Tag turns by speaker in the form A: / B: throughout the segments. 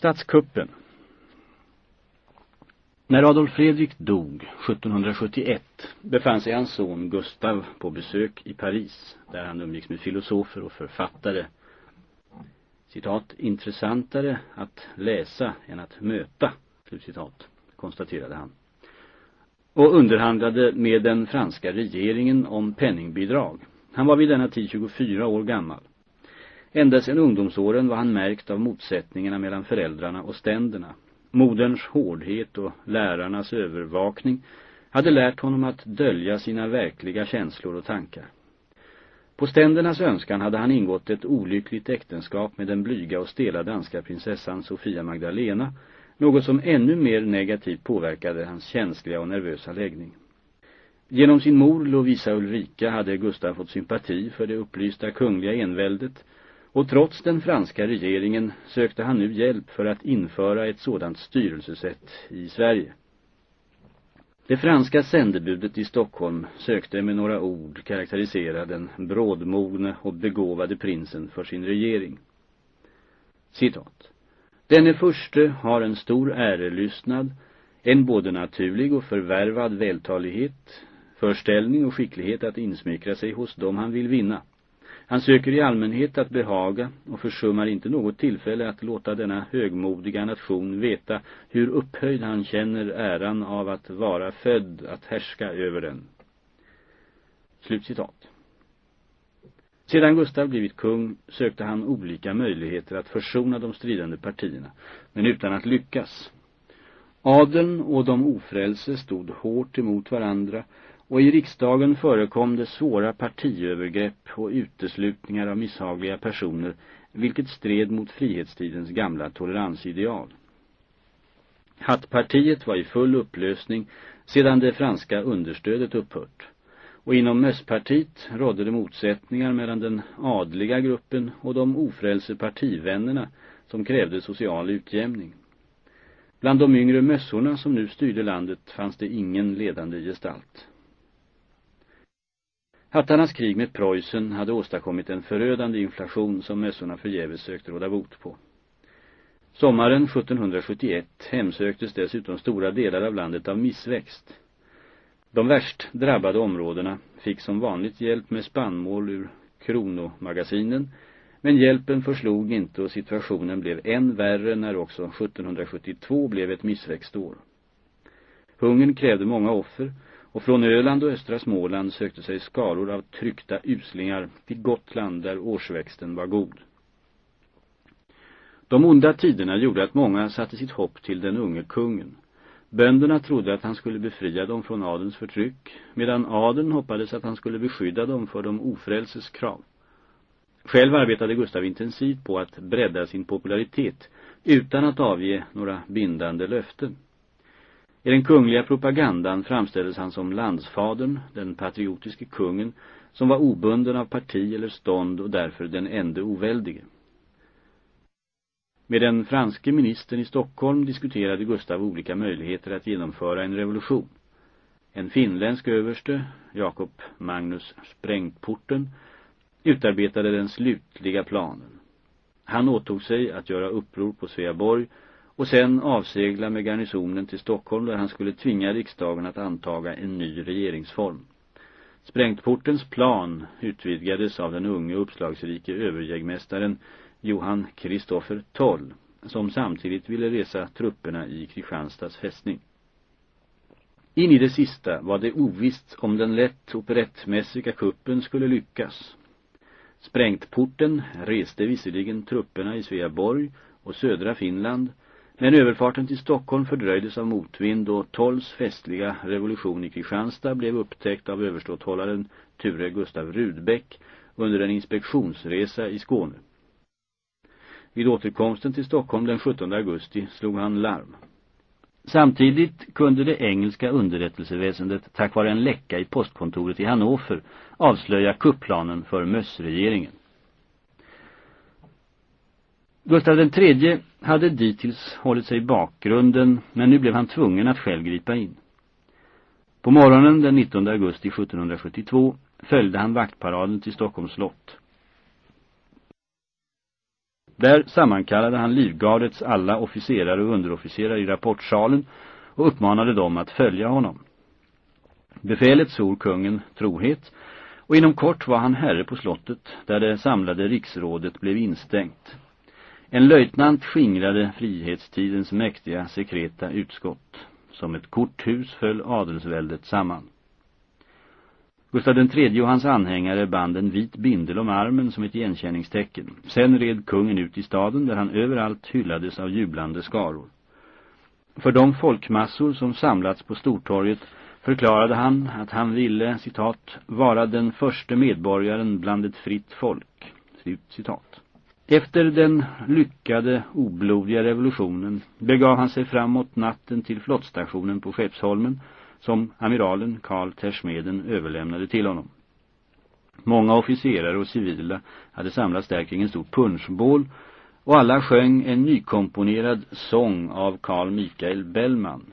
A: Statskuppen När Adolf Fredrik dog 1771 befann sig hans son Gustav på besök i Paris där han umgicks med filosofer och författare. Citat, intressantare att läsa än att möta, slutcitat, konstaterade han. Och underhandlade med den franska regeringen om penningbidrag. Han var vid denna tid 24 år gammal. Ända sedan ungdomsåren var han märkt av motsättningarna mellan föräldrarna och ständerna. Moderns hårdhet och lärarnas övervakning hade lärt honom att dölja sina verkliga känslor och tankar. På ständernas önskan hade han ingått ett olyckligt äktenskap med den blyga och stela danska prinsessan Sofia Magdalena, något som ännu mer negativt påverkade hans känsliga och nervösa läggning. Genom sin mor Lovisa Ulrika hade Gustav fått sympati för det upplysta kungliga enväldet och trots den franska regeringen sökte han nu hjälp för att införa ett sådant styrelsesätt i Sverige. Det franska sändebudet i Stockholm sökte med några ord karaktärisera den brådmogne och begåvade prinsen för sin regering. Citat. Denne förste har en stor ärelystnad, en både naturlig och förvärvad vältalighet, förställning och skicklighet att insmyckra sig hos dem han vill vinna. Han söker i allmänhet att behaga och försummar inte något tillfälle att låta denna högmodiga nation veta hur upphöjd han känner äran av att vara född att härska över den. Slutcitat. Sedan Gustav blivit kung sökte han olika möjligheter att försona de stridande partierna, men utan att lyckas. Adeln och de ofrälse stod hårt emot varandra och i riksdagen förekom det svåra partiövergrepp och uteslutningar av misshagliga personer, vilket stred mot frihetstidens gamla toleransideal. Hattpartiet var i full upplösning sedan det franska understödet upphört. Och inom Mösspartiet rådde det motsättningar mellan den adliga gruppen och de ofrälse partivännerna som krävde social utjämning. Bland de yngre mössorna som nu styrde landet fanns det ingen ledande gestalt. Hattarnas krig med Preussen hade åstadkommit en förödande inflation som mössorna förgäves sökt råda bot på. Sommaren 1771 hemsöktes dessutom stora delar av landet av missväxt. De värst drabbade områdena fick som vanligt hjälp med spannmål ur kronomagasinen, men hjälpen förslog inte och situationen blev än värre när också 1772 blev ett missväxtår. Hungern krävde många offer och från Öland och östra Småland sökte sig skaror av tryckta uslingar till Gotland där årsväxten var god. De onda tiderna gjorde att många satte sitt hopp till den unge kungen. Bönderna trodde att han skulle befria dem från adens förtryck, medan adeln hoppades att han skulle beskydda dem för de ofrälses krav. Själv arbetade Gustav intensivt på att bredda sin popularitet utan att avge några bindande löften. I den kungliga propagandan framställdes han som landsfadern, den patriotiske kungen, som var obunden av parti eller stånd och därför den enda oväldige. Med den franske ministern i Stockholm diskuterade Gustav olika möjligheter att genomföra en revolution. En finländsk överste, Jakob Magnus Sprängporten, utarbetade den slutliga planen. Han åtog sig att göra uppror på Sveaborg och sen avsegla med garnisonen till Stockholm där han skulle tvinga riksdagen att antaga en ny regeringsform. Sprängtportens plan utvidgades av den unge uppslagsrike överjägmästaren Johan Kristoffer Toll som samtidigt ville resa trupperna i Kristianstads fästning. In i det sista var det ovisst om den lätt operettmässiga kuppen skulle lyckas. Sprängtporten reste visserligen trupperna i Sveaborg och södra Finland men överfarten till Stockholm fördröjdes av motvind och Tolls festliga revolution i Kristianstad blev upptäckt av överståthållaren Ture Gustav Rudbeck under en inspektionsresa i Skåne. Vid återkomsten till Stockholm den 17 augusti slog han larm. Samtidigt kunde det engelska underrättelseväsendet tack vare en läcka i postkontoret i Hannover avslöja kupplanen för mössregeringen. Gustav III hade dittills hållit sig i bakgrunden men nu blev han tvungen att själv gripa in. På morgonen den 19 augusti 1772 följde han vaktparaden till Stockholms slott. Där sammankallade han livgardets alla officerare och underofficerare i rapportsalen och uppmanade dem att följa honom. Befälet svor kungen trohet och inom kort var han herre på slottet där det samlade riksrådet blev instängt. En löjtnant skingrade frihetstidens mäktiga sekreta utskott. Som ett korthus föll adelsväldet samman. Gustav III och hans anhängare band en vit bindel om armen som ett igenkänningstecken. Sen red kungen ut i staden där han överallt hyllades av jublande skaror. För de folkmassor som samlats på Stortorget förklarade han att han ville, citat, vara den första medborgaren bland ett fritt folk. Slut citat. Efter den lyckade oblodiga revolutionen begav han sig framåt natten till flottstationen på Skeppsholmen som amiralen Karl Tersmeden överlämnade till honom. Många officerare och civila hade samlats där kring en stor punschbål och alla sjöng en nykomponerad sång av Carl Michael Bellman.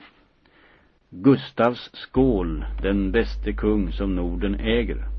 A: Gustavs skål, den bäste kung som Norden äger.